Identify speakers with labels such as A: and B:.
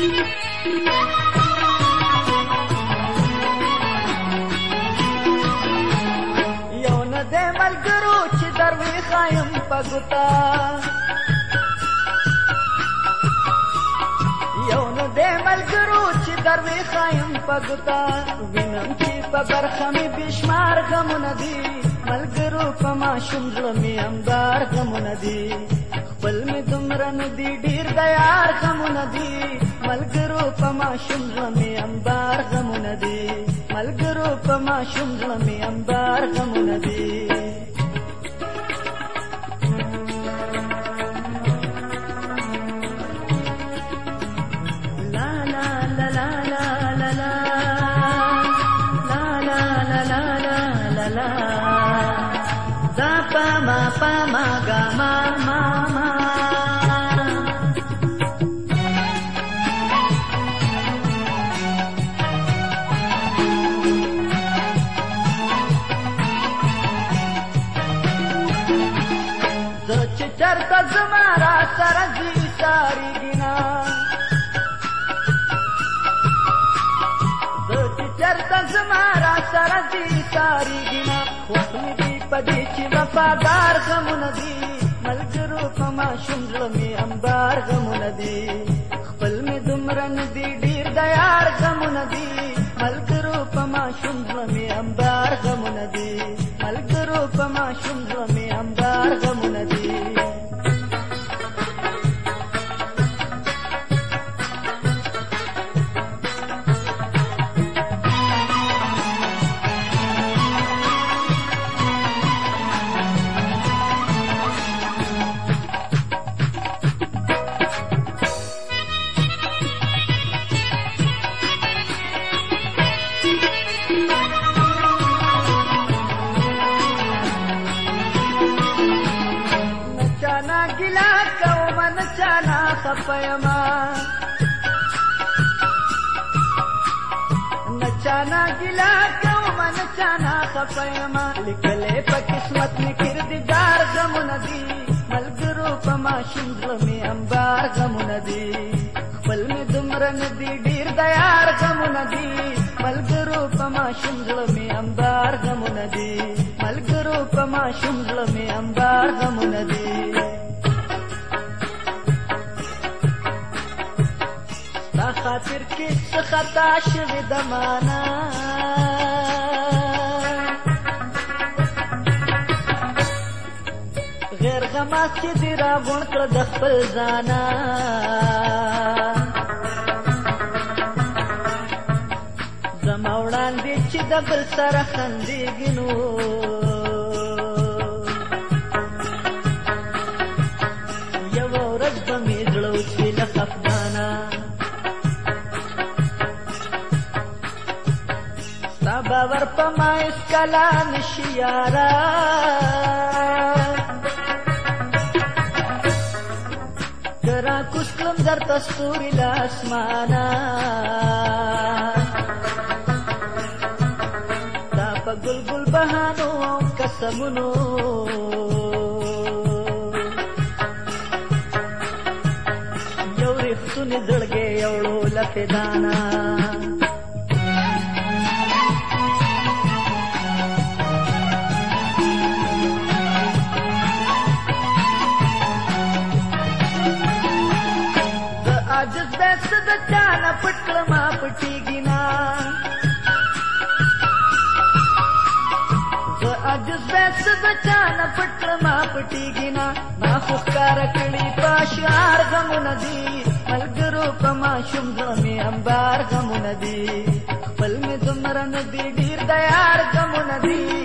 A: یو نه دی ملګرو چې در ویښایم پګوتا یو نه دی ملګرو چې در ویښایم پګوتا وینم چې په برخه مې بېشمار غمونه دي ملګرو په ماشوم زړه مې همدار غمونه دي पुल् मितुमरी हीदयार् तमुनदे मल्करूप शुम्भ मे अम्बामुनदे मल्करूप शुम्भ मे अम्बा जनदे मा गा मा چرته زما را سره ځي ساریږينا زه چې چرته زما را سره ځي ساریږينا خوښ مې دي په دې چې وفادار غمونه دي ملګرو په ماشوم زړه مې امبار غمونه دي خپل مې دومره نه دي ډېر د یار غمونه دي ملګرو په ماشوم زړه مې امبار غمونه دي ملګرو په ماشوم زړه सपय मां चाना गिल नचा कप लिखी किरदीदार जमु नदी मां सुभलो मी अंबार गमु नदीमर नदी दार जमु नदी मलग रूप मां सुभलो मे अंबार गुनदी मां सुभलो मे अ गमु नदी خاطر کې څه خطا شوې د معنا غیر غماس کې دې راغون کړ د خپل ځانا زما وړاندې چې د بل سره خندېږي نو افغانا باور په ما هیڅ کله نشي یاره که راکوز کړم درته ستوري له اسمانه دا په ګلګل بهانو او قسمونو یو ریښتونې زړګی یو لولفې دانه عاجز به څه د چا نه پټ کړم پټېږي نه زه عاجز به څه د چا نه پټ کړم پټېږي نه ما خو ښکاره کړي په اشعار غمونه دي ملګرو په ماشوم زړه مې انبار غمونه دي خپل مې دومره نه دي ډېر د یار غمونه دي